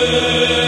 Sing.